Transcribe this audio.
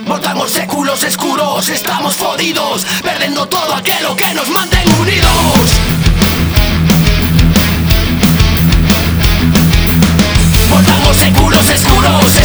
Montamos séculos escuros, estamos jodidos, perdiendo todo aquello que nos mantén unidos. Montamos séculos escuros.